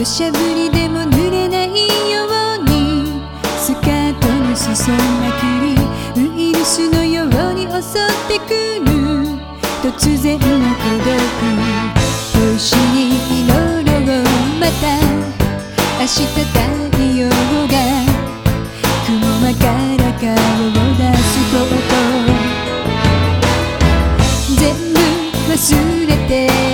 土砂降りでも濡れないようにスカートの裾まくりウイルスのように襲ってくる突然の孤独星に祈ろうまた明日太陽が雲間から顔を出すこと。全部忘れて。